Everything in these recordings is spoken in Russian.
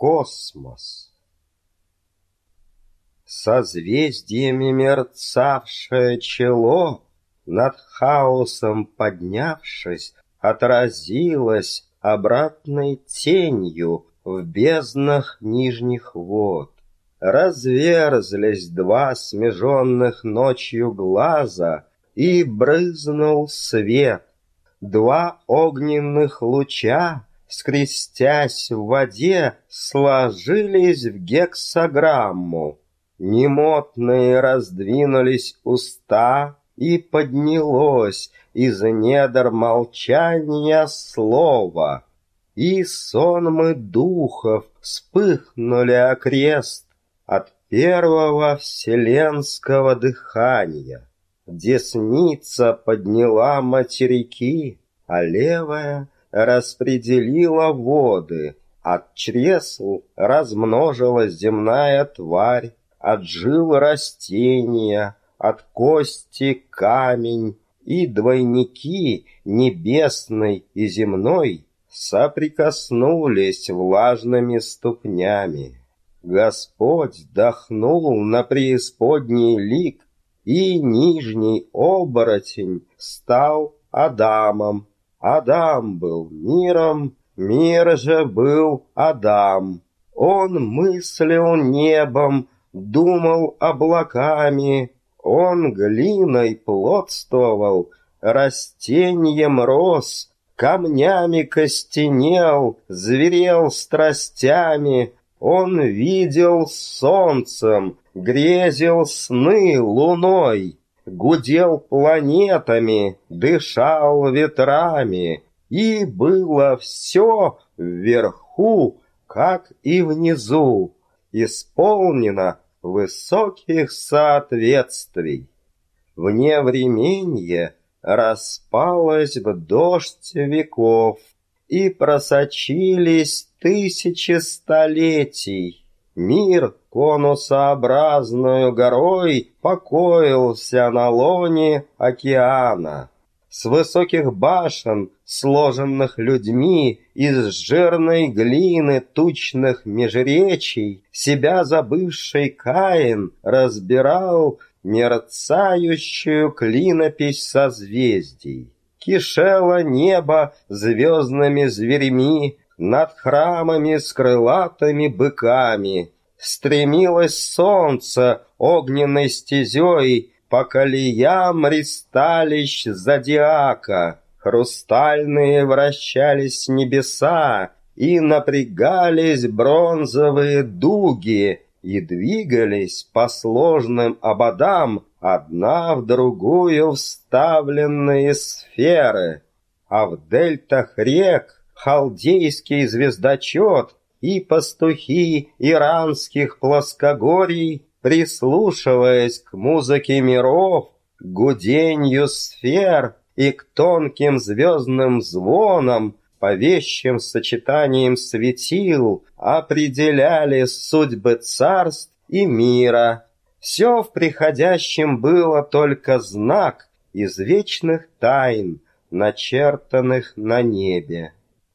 Космос Созвездиями мерцавшее чело, Над хаосом поднявшись, Отразилось обратной тенью В безднах нижних вод. Разверзлись два смеженных ночью глаза, И брызнул свет. Два огненных луча скрестясь в воде, сложились в гексограмму. Немотные раздвинулись уста, и поднялось из недр молчания слово. И сонмы духов вспыхнули окрест от первого вселенского дыхания. Десница подняла материки, а левая — распределила воды. От чресл размножилась земная тварь, от жил растения, от кости камень, и двойники небесной и земной соприкоснулись влажными ступнями. Господь дохнул на преисподний лик, и нижний оборотень стал Адамом, Адам был миром, мир же был Адам. Он мыслил небом, думал облаками, он глиной плотствовал, растением рос, камнями костенел, зверел страстями, он видел солнцем, грезил сны луной гудел планетами, дышал ветрами, и было все вверху, как и внизу, исполнено высоких соответствий. Вневременье распалось в дождь веков, и просочились тысячи столетий. Мир конусообразную горой покоился на лоне океана. С высоких башен, сложенных людьми из жирной глины тучных межречий, себя забывший Каин разбирал мерцающую клинопись созвездий. Кишело небо звездными зверями, над храмами с крылатыми быками, Стремилось солнце огненной стезей По колеям ристалищ зодиака, Хрустальные вращались небеса, И напрягались бронзовые дуги, И двигались по сложным ободам Одна в другую вставленные сферы, А в дельтах рек халдейский звездочет и пастухи иранских плоскогорий, прислушиваясь к музыке миров, к гуденью сфер и к тонким звездным звонам, по вещим сочетаниям светил определяли судьбы царств и мира. Все в приходящем было только знак из вечных тайн, начертанных на небе.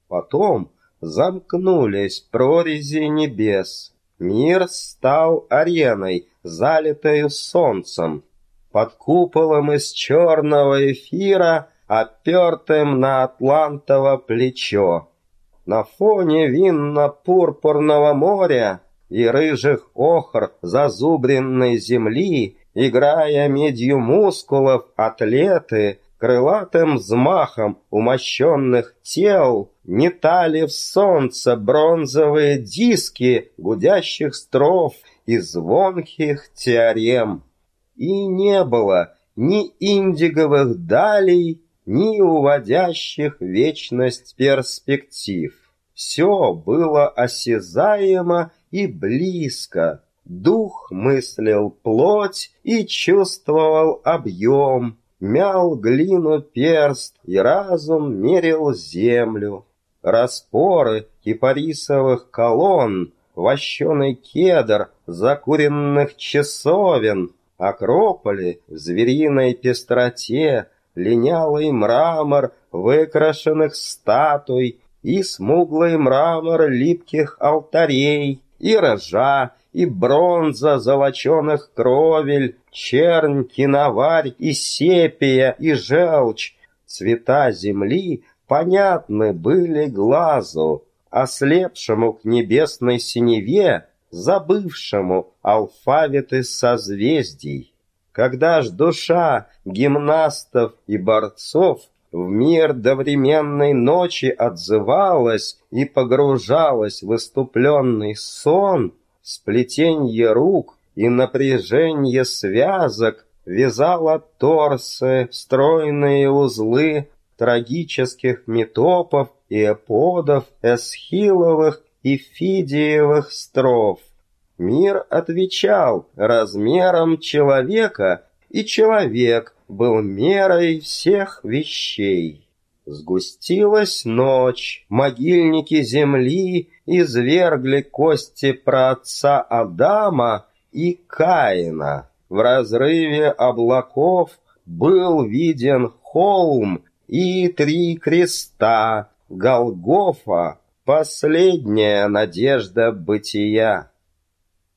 Потом замкнулись прорези небес. Мир стал ареной, залитою солнцем. Под куполом из черного эфира, опертым на атлантово плечо. На фоне винно-пурпурного моря и рыжих охр зазубренной земли, играя медью мускулов, атлеты крылатым взмахом умощенных тел метали в солнце бронзовые диски гудящих строф и звонких теорем. И не было ни индиговых далей, ни уводящих вечность перспектив. Все было осязаемо и близко. Дух мыслил плоть и чувствовал объем, Мял глину перст, и разум мерил землю. Распоры кипарисовых колонн, Вощеный кедр закуренных часовен, Акрополи в звериной пестроте, Линялый мрамор выкрашенных статуй и смуглый мрамор липких алтарей, и рожа, и бронза золоченых кровель, чернь, киноварь, и сепия, и желчь. Цвета земли понятны были глазу, ослепшему к небесной синеве, забывшему алфавиты созвездий. Когда ж душа гимнастов и борцов в мир довременной ночи отзывалась и погружалась в выступленный сон, сплетенье рук и напряжение связок вязало торсы, стройные узлы трагических метопов и эподов, эсхиловых и фидиевых стров. Мир отвечал размером человека, и человек был мерой всех вещей. Сгустилась ночь, могильники земли извергли кости праотца Адама и Каина. В разрыве облаков был виден холм и три креста, Голгофа, последняя надежда бытия.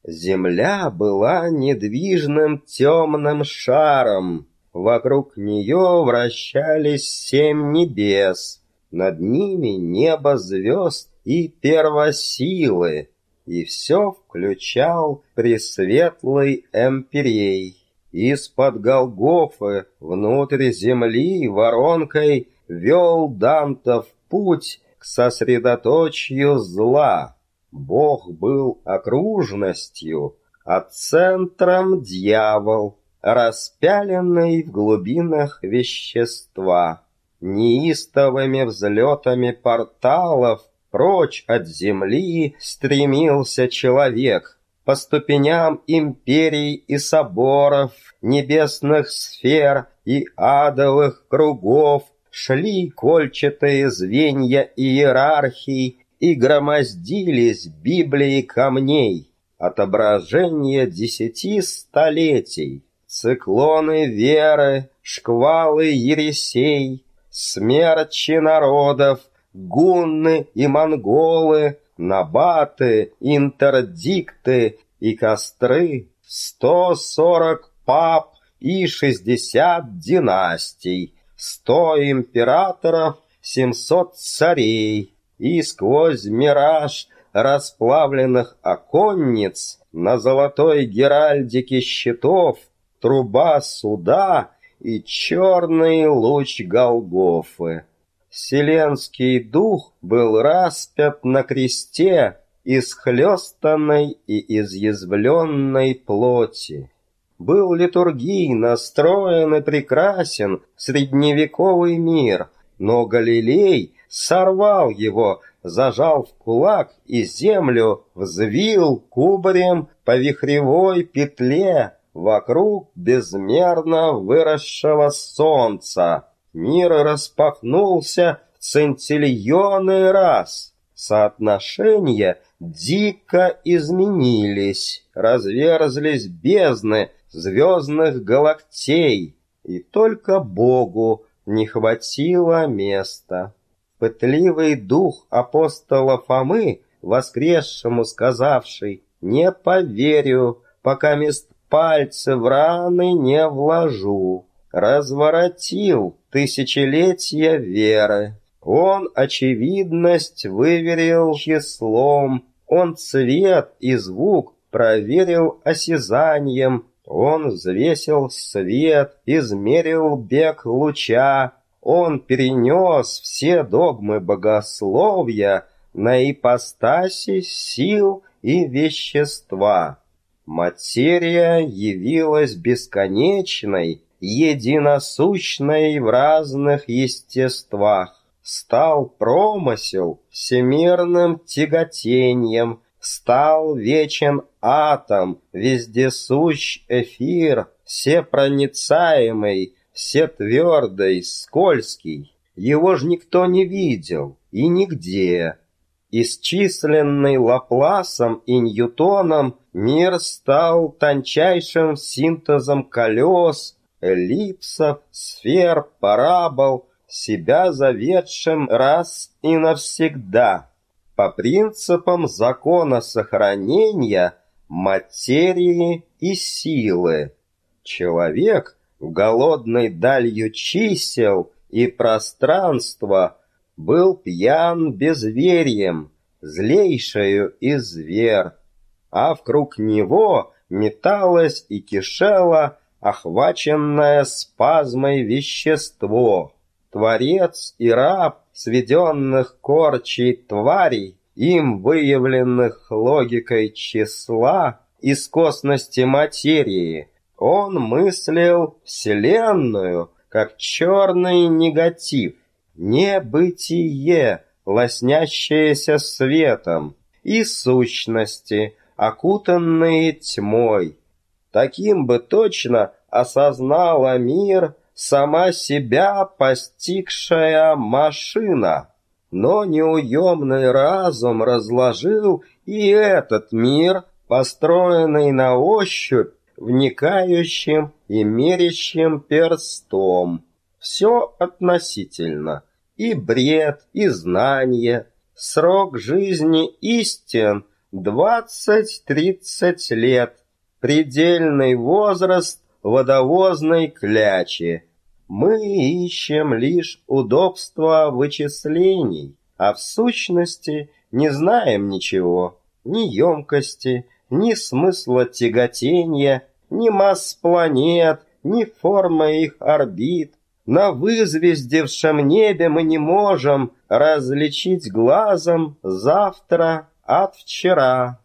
Земля была недвижным темным шаром. Вокруг нее вращались семь небес. Над ними небо звезд и первосилы. И все включал пресветлый эмпирей. Из-под Голгофы внутрь земли воронкой вел Дантов путь к сосредоточию зла. Бог был окружностью, а центром дьявол, распяленный в глубинах вещества. Неистовыми взлетами порталов прочь от земли стремился человек, по ступеням империй и соборов, небесных сфер и адовых кругов шли кольчатые звенья иерархий и громоздились Библии камней, отображение десяти столетий, циклоны веры, шквалы ересей, смерчи народов, гунны и монголы, набаты, интердикты и костры, сто сорок пап и шестьдесят династий, сто императоров, семьсот царей, и сквозь мираж расплавленных оконниц на золотой геральдике щитов труба суда и черный луч Голгофы. Вселенский дух был распят на кресте из хлестанной и изъязвленной плоти. Был литургий настроен и прекрасен средневековый мир, но Галилей сорвал его, зажал в кулак и землю взвил кубарем по вихревой петле вокруг безмерно выросшего солнца. Мир распахнулся в центильоны раз. Соотношения дико изменились, разверзлись бездны звездных галактей, и только Богу не хватило места. Пытливый дух апостола Фомы, воскресшему сказавший «Не поверю, пока мест пальцы в раны не вложу», разворотил тысячелетия веры. Он очевидность выверил числом, он цвет и звук проверил осязанием, он взвесил свет, измерил бег луча, он перенес все догмы богословия на ипостаси сил и вещества. Материя явилась бесконечной, единосущной в разных естествах. Стал промысел всемирным тяготением, стал вечен атом, вездесущ эфир, всепроницаемый, все твердый, скользкий. Его ж никто не видел и нигде. Исчисленный Лапласом и Ньютоном, мир стал тончайшим синтезом колес, эллипсов, сфер, парабол, себя заведшим раз и навсегда по принципам закона сохранения материи и силы. Человек, голодный далью чисел и пространства, был пьян безверием, злейшую из звер, а вокруг него металось и кишело охваченное спазмой вещество. Творец и раб сведенных корчей тварей, им выявленных логикой числа из косности материи, он мыслил Вселенную как черный негатив, небытие, лоснящееся светом, и сущности, окутанные тьмой. Таким бы точно осознала мир сама себя постигшая машина. Но неуемный разум разложил и этот мир, построенный на ощупь, вникающим и мерящим перстом. Все относительно. И бред, и знание. Срок жизни истин двадцать-тридцать лет. Предельный возраст водовозной клячи. Мы ищем лишь удобства вычислений, а в сущности не знаем ничего, ни емкости, ни смысла тяготения, ни масс планет, ни формы их орбит. На вызвездевшем небе мы не можем различить глазом завтра от вчера.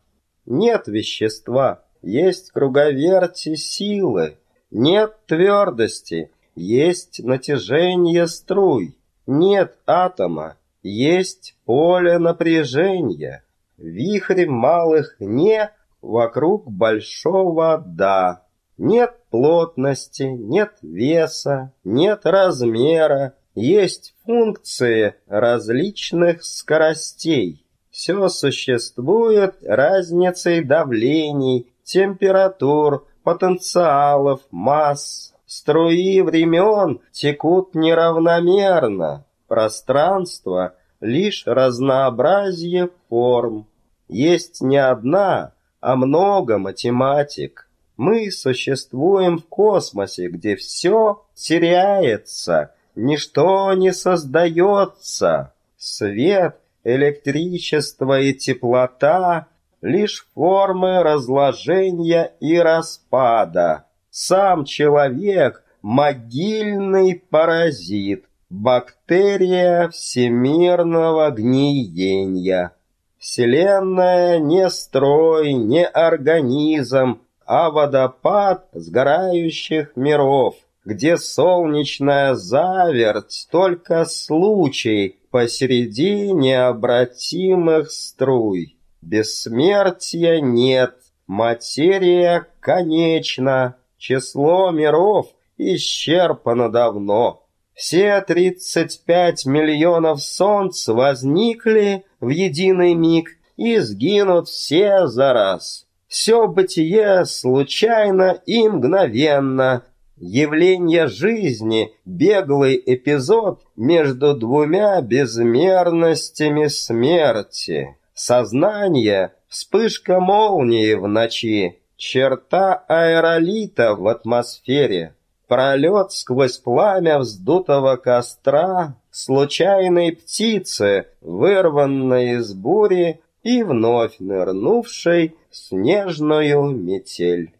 Нет вещества, есть круговерти силы, нет твердости, есть натяжение струй. Нет атома, есть поле напряжения. Вихрь малых «не» вокруг большого «да». Нет плотности, нет веса, нет размера, есть функции различных скоростей. Все существует разницей давлений, температур, потенциалов, масс. Струи времен текут неравномерно. Пространство — лишь разнообразие форм. Есть не одна, а много математик. Мы существуем в космосе, где все теряется, ничто не создается. Свет, электричество и теплота лишь формы разложения и распада. Сам человек — могильный паразит, бактерия всемирного гниения. Вселенная не строй, не организм, а водопад сгорающих миров, где солнечная заверть только случай посреди необратимых струй. Бессмертия нет, материя конечна, число миров исчерпано давно. Все тридцать пять миллионов солнц возникли в единый миг и сгинут все за раз. Все бытие случайно и мгновенно, явление жизни, беглый эпизод между двумя безмерностями смерти. Сознание — вспышка молнии в ночи, черта аэролита в атмосфере, пролет сквозь пламя вздутого костра, случайной птицы, вырванной из бури и вновь нырнувшей снежную метель.